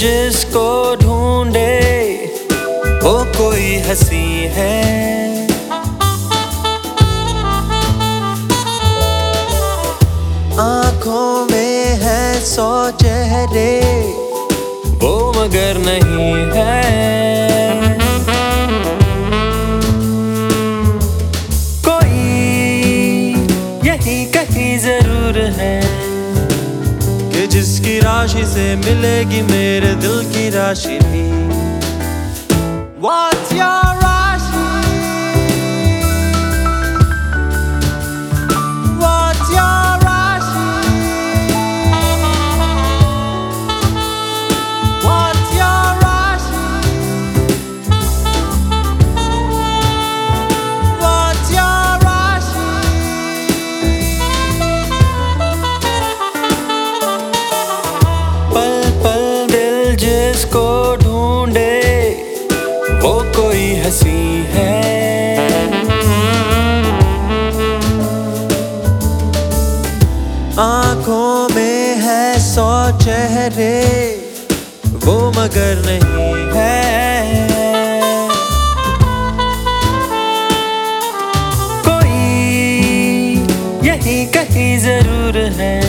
जिसको ढूंढे, वो कोई हसी है। आँखों में है सौ चेहरे, वो मगर नहीं है। राशि से मिलेगी मेरे दिल की राशि भी। Your हँसी है। आँखों में है सौ चेहरे, वो मगर नहीं है। कोई यही कहीं ज़रूर है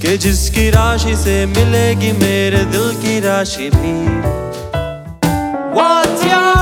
कि जिसकी राशि से मिलेगी मेरे दिल की राशि भी। 我将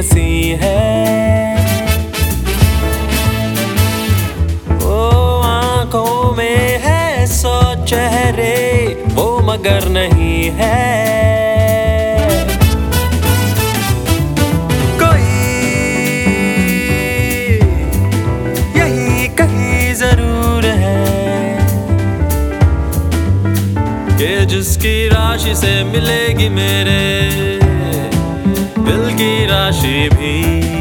हँसी है। ओ, आँखों में है सौ चेहरे, वो मगर नहीं है। जिसकी राशि से मिलेगी मेरे আজকের আসে ভিড়